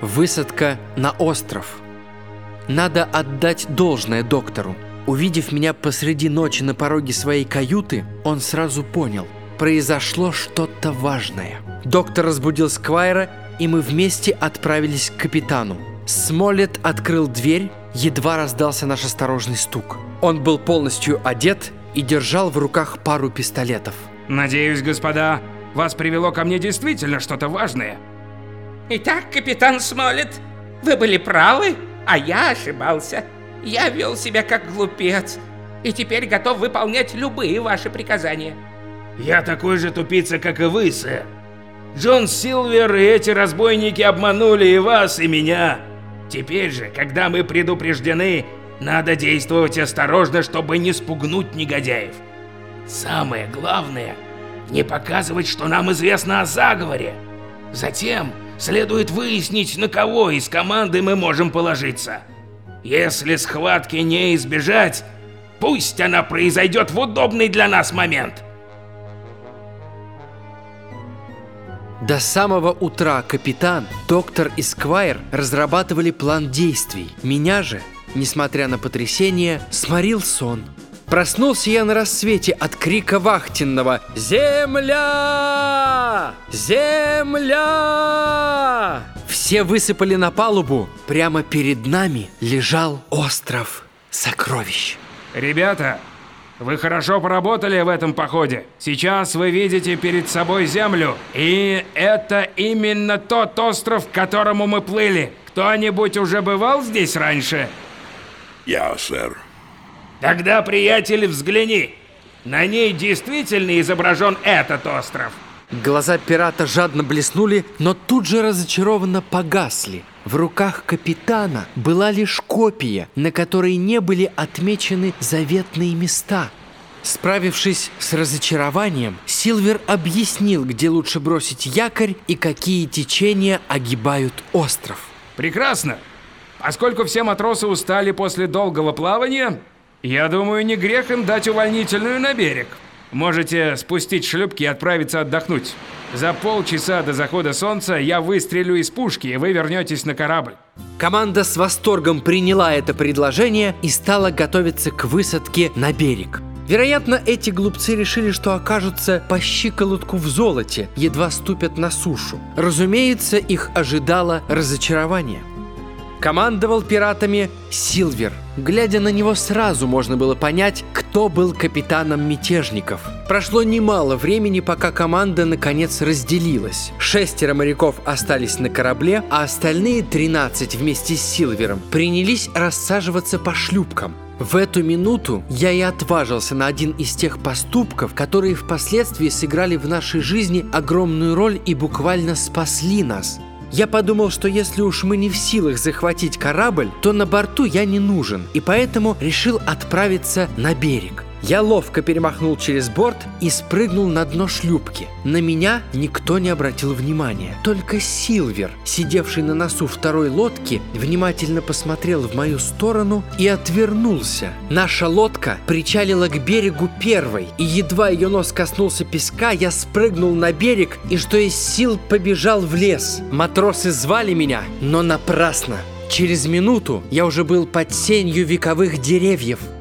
Высадка на остров. Надо отдать должное доктору. Увидев меня посреди ночи на пороге своей каюты, он сразу понял – произошло что-то важное. Доктор разбудил Сквайра, и мы вместе отправились к капитану. Смолет открыл дверь, едва раздался наш осторожный стук. Он был полностью одет и держал в руках пару пистолетов. Надеюсь, господа, вас привело ко мне действительно что-то важное. Итак, капитан Смолет, вы были правы, а я ошибался. Я вел себя как глупец, и теперь готов выполнять любые ваши приказания. Я такой же тупица, как и вы, сэр. Джон Силвер и эти разбойники обманули и вас, и меня. Теперь же, когда мы предупреждены, надо действовать осторожно, чтобы не спугнуть негодяев. Самое главное – не показывать, что нам известно о заговоре. Затем следует выяснить, на кого из команды мы можем положиться. Если схватки не избежать, пусть она произойдет в удобный для нас момент. До самого утра капитан, доктор и Сквайр разрабатывали план действий. Меня же, несмотря на потрясение, сморил сон. Проснулся я на рассвете от крика вахтенного «Земля! Земля!» Все высыпали на палубу. Прямо перед нами лежал остров сокровищ. Ребята, вы хорошо поработали в этом походе. Сейчас вы видите перед собой землю. И это именно тот остров, к которому мы плыли. Кто-нибудь уже бывал здесь раньше? Я, сэр. Тогда, приятель, взгляни. На ней действительно изображен этот остров. Глаза пирата жадно блеснули, но тут же разочарованно погасли. В руках капитана была лишь копия, на которой не были отмечены заветные места. Справившись с разочарованием, Силвер объяснил, где лучше бросить якорь и какие течения огибают остров. Прекрасно. Поскольку все матросы устали после долгого плавания, я думаю, не грех им дать увольнительную на берег. Можете спустить шлюпки и отправиться отдохнуть. За полчаса до захода солнца я выстрелю из пушки, и вы вернетесь на корабль. Команда с восторгом приняла это предложение и стала готовиться к высадке на берег. Вероятно, эти глупцы решили, что окажутся по щиколотку в золоте, едва ступят на сушу. Разумеется, их ожидало разочарование. Командовал пиратами Силвер. Глядя на него сразу можно было понять, кто был капитаном мятежников. Прошло немало времени, пока команда наконец разделилась. Шестеро моряков остались на корабле, а остальные 13 вместе с Силвером принялись рассаживаться по шлюпкам. В эту минуту я и отважился на один из тех поступков, которые впоследствии сыграли в нашей жизни огромную роль и буквально спасли нас – я подумал, что если уж мы не в силах захватить корабль, то на борту я не нужен, и поэтому решил отправиться на берег. Я ловко перемахнул через борт и спрыгнул на дно шлюпки. На меня никто не обратил внимания. Только Силвер, сидевший на носу второй лодки, внимательно посмотрел в мою сторону и отвернулся. Наша лодка причалила к берегу первой, и едва ее нос коснулся песка, я спрыгнул на берег и что из сил побежал в лес. Матросы звали меня, но напрасно. Через минуту я уже был под сенью вековых деревьев –